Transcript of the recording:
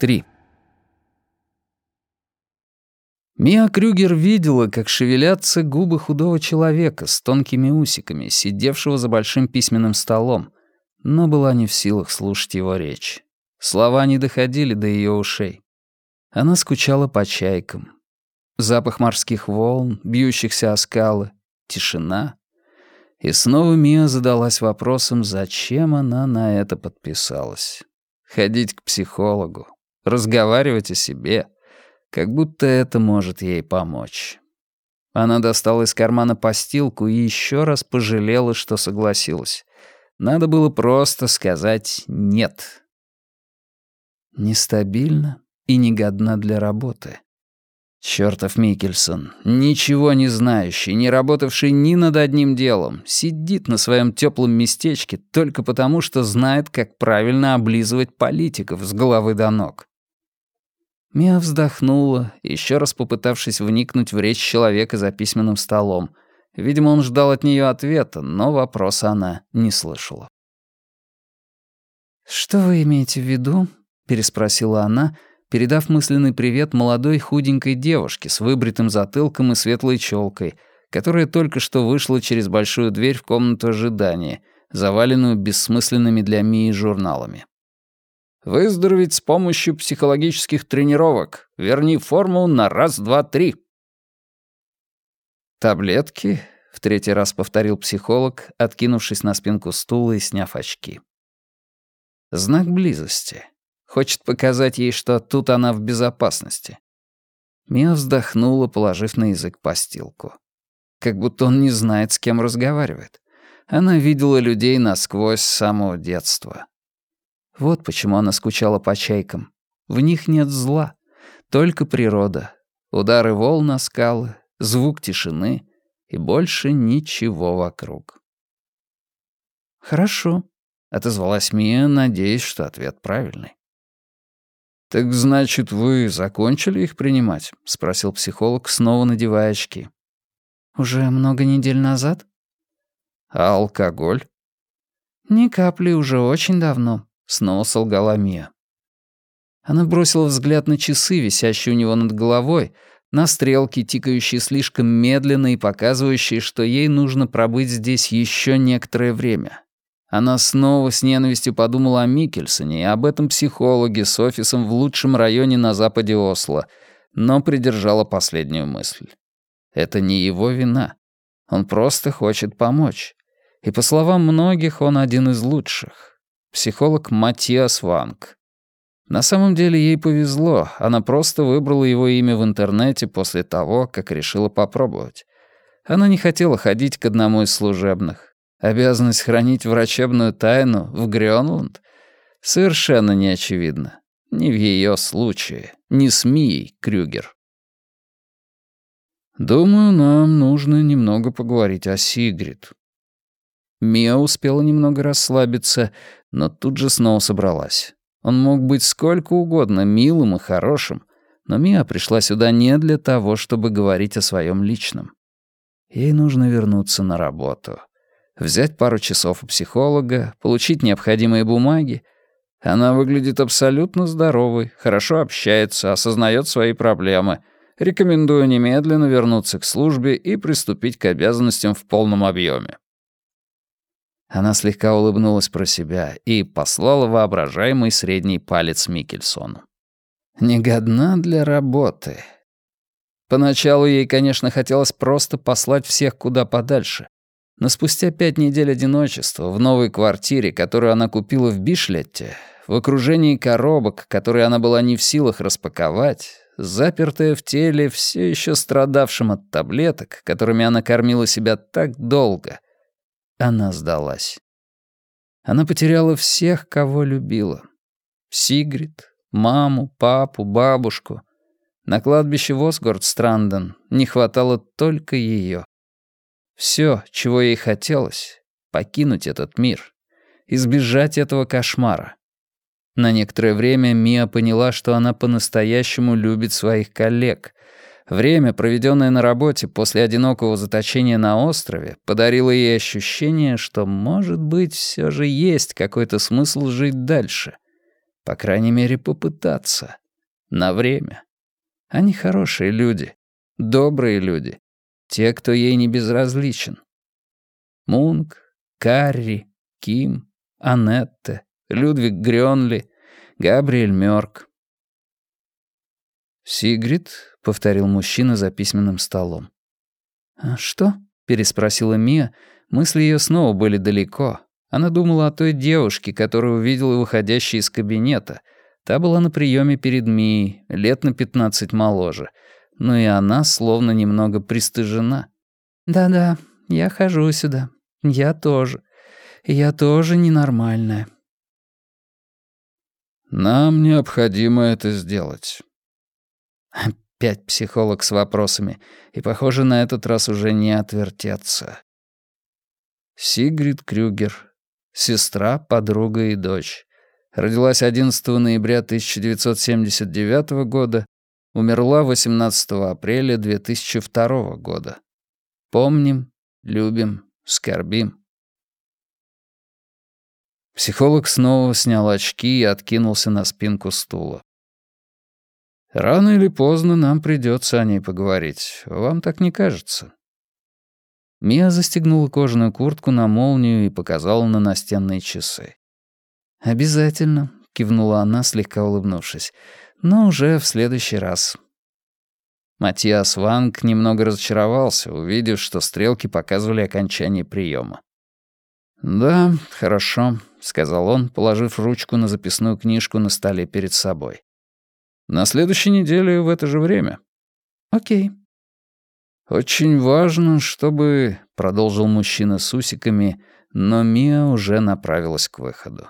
3. Мия Крюгер видела, как шевелятся губы худого человека с тонкими усиками, сидевшего за большим письменным столом, но была не в силах слушать его речь. Слова не доходили до ее ушей. Она скучала по чайкам. Запах морских волн, бьющихся о скалы, тишина. И снова Мия задалась вопросом, зачем она на это подписалась. Ходить к психологу, разговаривать о себе, как будто это может ей помочь. Она достала из кармана постилку и еще раз пожалела, что согласилась. Надо было просто сказать «нет». Нестабильно и негодна для работы. Чёртов Микельсон, ничего не знающий, не работавший ни над одним делом, сидит на своем теплом местечке только потому, что знает, как правильно облизывать политиков с головы до ног. Мия вздохнула, еще раз попытавшись вникнуть в речь человека за письменным столом. Видимо, он ждал от нее ответа, но вопроса она не слышала. «Что вы имеете в виду?» — переспросила она, — передав мысленный привет молодой худенькой девушке с выбритым затылком и светлой челкой, которая только что вышла через большую дверь в комнату ожидания, заваленную бессмысленными для Мии журналами. «Выздороветь с помощью психологических тренировок. Верни форму на раз, два, три». «Таблетки?» — в третий раз повторил психолог, откинувшись на спинку стула и сняв очки. Знак близости. Хочет показать ей, что тут она в безопасности. Мия вздохнула, положив на язык постилку. Как будто он не знает, с кем разговаривает. Она видела людей насквозь с самого детства. Вот почему она скучала по чайкам. В них нет зла, только природа. Удары волн на скалы, звук тишины и больше ничего вокруг. «Хорошо», — отозвалась Мия, надеясь, что ответ правильный. «Так значит, вы закончили их принимать?» — спросил психолог, снова надевая очки. «Уже много недель назад?» «А алкоголь?» «Ни капли уже очень давно», — снова солгала Мия. Она бросила взгляд на часы, висящие у него над головой, на стрелки, тикающие слишком медленно и показывающие, что ей нужно пробыть здесь еще некоторое время. Она снова с ненавистью подумала о Микельсоне и об этом психологе с офисом в лучшем районе на западе Осло, но придержала последнюю мысль. Это не его вина. Он просто хочет помочь. И по словам многих, он один из лучших. Психолог Матиас Ванг. На самом деле ей повезло, она просто выбрала его имя в интернете после того, как решила попробовать. Она не хотела ходить к одному из служебных. Обязанность хранить врачебную тайну в Грёнланд совершенно не очевидна. Ни в ее случае, ни с Мией Крюгер. «Думаю, нам нужно немного поговорить о Сигрид». Мия успела немного расслабиться, но тут же снова собралась. Он мог быть сколько угодно милым и хорошим, но Мия пришла сюда не для того, чтобы говорить о своем личном. Ей нужно вернуться на работу взять пару часов у психолога, получить необходимые бумаги. Она выглядит абсолютно здоровой, хорошо общается, осознает свои проблемы. Рекомендую немедленно вернуться к службе и приступить к обязанностям в полном объеме. Она слегка улыбнулась про себя и послала воображаемый средний палец Микельсону. «Негодна для работы». Поначалу ей, конечно, хотелось просто послать всех куда подальше, но спустя пять недель одиночества в новой квартире, которую она купила в Бишлетте, в окружении коробок, которые она была не в силах распаковать, запертая в теле, все еще страдавшим от таблеток, которыми она кормила себя так долго, она сдалась. Она потеряла всех, кого любила. Сигрид, маму, папу, бабушку. На кладбище Восгорд-Странден не хватало только ее. Все, чего ей хотелось — покинуть этот мир, избежать этого кошмара. На некоторое время Мия поняла, что она по-настоящему любит своих коллег. Время, проведенное на работе после одинокого заточения на острове, подарило ей ощущение, что, может быть, все же есть какой-то смысл жить дальше. По крайней мере, попытаться. На время. Они хорошие люди. Добрые люди. Те, кто ей не безразличен. Мунк, Карри, Ким, Анетте, Людвиг Грёнли, Габриэль Мёрк. «Сигрид», — повторил мужчина за письменным столом. «А что?» — переспросила Мия. Мысли ее снова были далеко. Она думала о той девушке, которую увидела выходящей из кабинета. Та была на приеме перед Мией, лет на пятнадцать моложе. Но и она словно немного пристыжена. «Да-да, я хожу сюда. Я тоже. Я тоже ненормальная». «Нам необходимо это сделать». Опять психолог с вопросами, и, похоже, на этот раз уже не отвертеться. Сигрид Крюгер, сестра, подруга и дочь. Родилась 11 ноября 1979 года, умерла 18 апреля 2002 года. Помним, любим, скорбим. Психолог снова снял очки и откинулся на спинку стула. «Рано или поздно нам придется о ней поговорить. Вам так не кажется?» Мия застегнула кожаную куртку на молнию и показала на настенные часы. «Обязательно», — кивнула она, слегка улыбнувшись. «Но уже в следующий раз». Матиас Ванг немного разочаровался, увидев, что стрелки показывали окончание приема. «Да, хорошо», — сказал он, положив ручку на записную книжку на столе перед собой. «На следующей неделе в это же время». «Окей». «Очень важно, чтобы...» — продолжил мужчина с усиками, но Мия уже направилась к выходу.